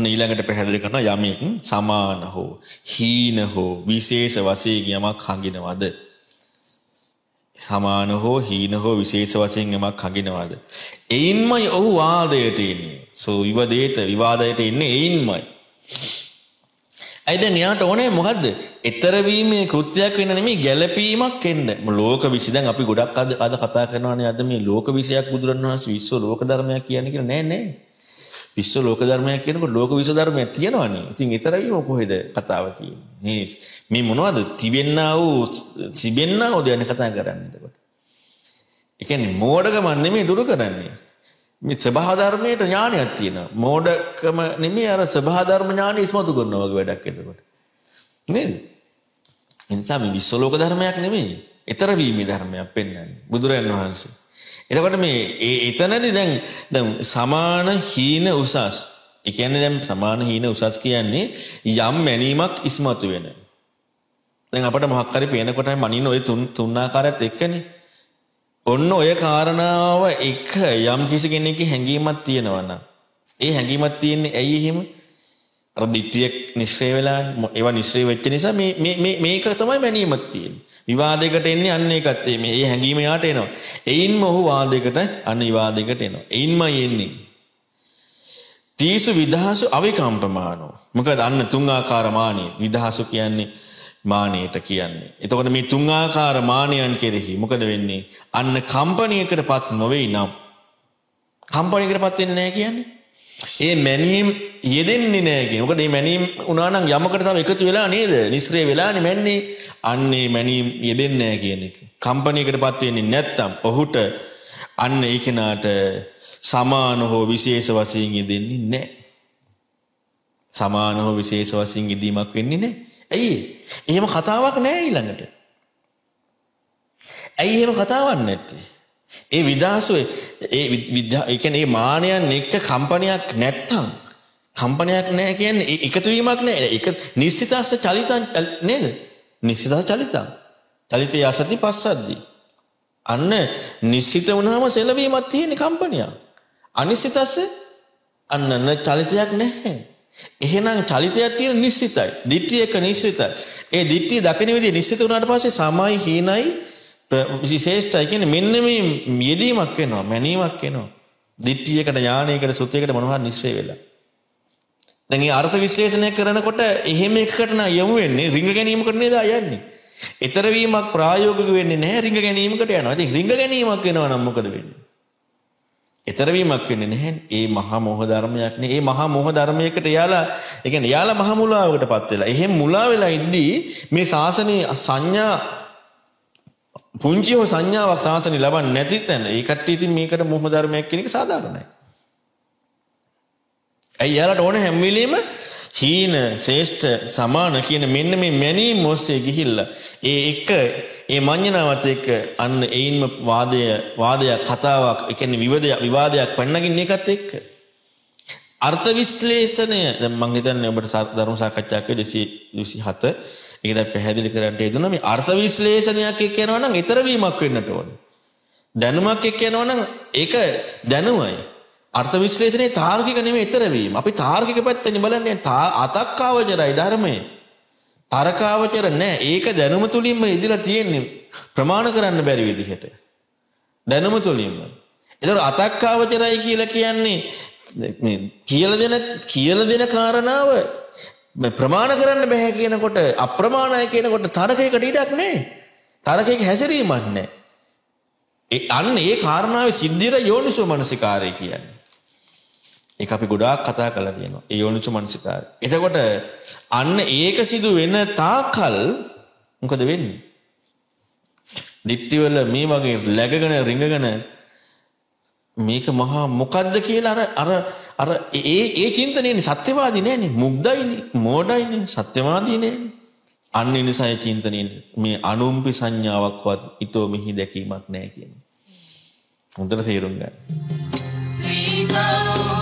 ඔන්න ඊළඟට පැහැදිලි කරනවා යමෙක් සමාන හෝ හීන හෝ විශේෂ වශයෙන් යමක් හඟිනවද? සමාන හෝ හීන හෝ විශේෂ වශයෙන් යමක් හඟිනවද? එයින්මයි ඔහු වාදයට එන්නේ. සෝ විවදේත විවාදයට එන්නේ එයින්මයි. ඇයි දැන් එයාට ඕනේ මොකද්ද? ඊතර වීමේ කෘත්‍යයක් වෙන නෙමෙයි ගැළපීමක් එන්න. ලෝක විසි දැන් අපි ගොඩක් අද අද කතා කරනවානේ අද මේ ලෝක විසයක් බුදුරණවහන්සේ විශ්ව ලෝක ධර්මයක් කියන්නේ කියලා නෑ නෑ. විශ්ව ලෝක ධර්මයක් කියනකොට ලෝක විශ්ව ධර්මයක් තියෙනවනේ. ඉතින් ඊතර වීම කොහෙද කතාව තියෙන්නේ? මේ මොනවද තිබෙන්නා වූ තිබෙන්නා වූ දෙයක් කතා කරන්නේ එතකොට. ඒ කියන්නේ මෝඩකම නෙමෙයි දුරු කරන්නේ. මේ සබහා ධර්මයට ඥානයක් තියෙනවා. මෝඩකම නෙමෙයි අර සබහා ධර්ම ඥානෙ ඉස්මතු කරනවා වගේ වැඩක් එතකොට. නේද? ඒ නිසා මේ විශ්වලෝක ධර්මයක් නෙමෙයි. ඊතර වීමේ ධර්මයක් පෙන්වන්නේ බුදුරජාණන් වහන්සේ. එතකොට මේ ඒ එතනදී දැන් දැන් සමාන හීන උසස්. ඒ කියන්නේ දැන් සමාන හීන උසස් කියන්නේ යම් මැනීමක් ඉස්මතු වෙන. දැන් අපිට මොකක් හරි පේනකොටයි මනින්න ওই තුන් තුන් ආකාරයත් එක්කනේ. ඔන්න ඔය කාරණාව එක යම් කිසි කෙනෙක්ගේ හැඟීමක් තියෙනවා නම් ඒ හැඟීමක් තියෙන්නේ ඇයි එහෙම? අර දිට්ඨියක් නිශ්චය වෙලා ඒවා නිශ්චය වෙච්ච නිසා මේ මේ මේක තමයි මැනීමක් තියෙන්නේ. විවාදයකට එන්නේ අන්න ඒකත් මේ ඒ හැඟීම යාට එනවා. එයින්ම ඔහු වාදයකට අන්න විවාදයකට එනවා. එයින්මයි එන්නේ. තීසු විදහසු අවිකම්පමානෝ. මොකද අන්න තුන් ආකාර මානිය. විදහසු කියන්නේ මානයට කියන්නේ. එතකොට මේ තුන් ආකාර මානයන් කෙරෙහි මොකද වෙන්නේ? අන්න කම්පණයකටපත් නොවේ නම් කම්පණයකටපත් වෙන්නේ නැහැ කියන්නේ. ඒ මැනීම් යෙදෙන්නේ නැහැ කියන. මොකද මේ මැනීම් උනා නම් යමකට තව එකතු වෙලා නේද? නිස්රේ වෙලානේ මැන්නේ. අන්නේ මැනීම් යෙදෙන්නේ නැහැ කියන එක. කම්පණයකටපත් වෙන්නේ නැත්තම් ඔහුට අන්න ඒ කෙනාට සමාන හෝ විශේෂ වශයෙන් යෙදෙන්නේ නැහැ. සමාන හෝ විශේෂ වශයෙන් යෙදීමක් වෙන්නේ නැහැ. ඇයි එහෙම කතාවක් නෑ ඊළඟට. ඇයි එහෙම කතාවක් නැත්තේ? ඒ විදාසුවේ ඒ ඒ කියන්නේ මේ මානයන් එක්ක කම්පනයක් නැත්තම් කම්පනයක් නැහැ කියන්නේ එකතු වීමක් නැහැ. ඒක නිශ්චිතස්ස චලිතං නේද? නිශ්චිතස්ස චලිතං. චලිතය අසති පස්සද්දි. අන්න නිශ්චිත වුණාම සෙලවීමක් තියෙන කම්පනයක්. අනිශ්චිතස්ස අන්න චලිතයක් නැහැ. එහෙනම් චලිතයක් තියෙන නිශ්චිතයි. දිට්ඨිය එක නිශ්චිතයි. ඒ දිට්ඨිය දකින විදිහ නිශ්චිත වුණාට පස්සේ සමයි හීනයි විශේෂයි කියන්නේ මෙන්න මේ යෙදීමක් වෙනවා, මැනීමක් වෙනවා. දිට්ඨියකට ඥානයකට සුත්‍යයකට මොනවා නිශ්චය වෙලා. දැන් මේ අර්ථ විශ්ලේෂණය කරනකොට එහෙම එකකට නා යමු වෙන්නේ රිංග ගැනීමකට නේද යන්නේ. ඊතර වීමක් ප්‍රායෝගික වෙන්නේ නැහැ රිංග ගැනීමකට යනවා. ඉතින් රිංග ගැනීමක් වෙනවා නම් මොකද වෙන්නේ? ඊතරවීමක් වෙන්නේ නැහැ. ඒ මහා මොහ ධර්මයක් නේ. ඒ මහා මොහ ධර්මයකට යාලා, ඒ කියන්නේ යාලා මහා මුලාවකටපත් වෙලා. එහෙම මුලා වෙලා ඉද්දී මේ ශාසනයේ සංඥා පුංචි හෝ සංඥාවක් ශාසනය ලබන්නේ නැති තැන. ඒ කට්ටිය ඉතින් මේකට මොහ ධර්මයක් කියන එක සාධාරණයි. ඇයි යාලට ඕන හැම වෙලෙම හීන ශ්‍රේෂ්ඨ සමාන කියන මෙන්න මේ මැනීම් ඔස්සේ ගිහිල්ලා ඒ එක ඒ මඤ්ඤණාවත් එක්ක අන්න එයින්ම වාදය වාදයක් කතාවක් ඒ කියන්නේ විවාදයක් විවාදයක් පන්නගින්න එකත් එක්ක අර්ථ විශ්ලේෂණය දැන් මම හිතන්නේ ඔබට ධර්ම සාකච්ඡාවක් 227 ඒක දැන් පැහැදිලි කරන්න හේතුන මේ අර්ථ විශ්ලේෂණයක් එක්ක යනවා නම් ඊතර වීමක් වෙන්නට ඕනේ දැනුමක් එක්ක යනවා නම් ඒක දැනුමයි අර්ථ විශ්ලේෂණයේ තාර්කික නෙමෙයි ඊතර වීම. අපි තාර්කික පැත්තෙන් බලන්නේ අතක්කාවචරයි ධර්මයේ. තරකාවචර නෑ. ඒක දැනුම තුලින්ම ඉදලා තියෙන්නේ ප්‍රමාණ කරන්න බැරි විදිහට. දැනුම තුලින්ම. ඒතර අතක්කාවචරයි කියලා කියන්නේ මේ කියලා දෙන කියලා දෙන කාරණාව ප්‍රමාණ කරන්න බෑ කියනකොට අප්‍රමාණයි කියනකොට තරකයකට ඉඩක් නෑ. තරකයක හැසිරීමක් නෑ. අන්න ඒ කාරණාවේ සිද්ධියට යෝනිසෝ මනසිකාරය කියන්නේ. ඒක අපි ගොඩාක් කතා කරලා තියෙනවා. ඒ යෝනිසෝ මනසිකාරය. එතකොට අන්න ඒක සිදු වෙන තාකල් මොකද වෙන්නේ? දිට්ටිවල මේ වගේ läගගෙන රිංගගෙන මේක මහා මොකද්ද කියලා අර අර අර ඒ ඒ චින්තනයනේ සත්‍යවාදී නෑනේ මුග්ධයිනේ මෝඩයිනේ සත්‍යවාදී නෑනේ අන්න ඒ නිසා ඒ චින්තනයේ මේ අනුම්පි සංඥාවක්වත් ඊතෝ මෙහි දැකීමක් නෑ කියන්නේ හොඳට තේරුම් ගන්න. Sweet love.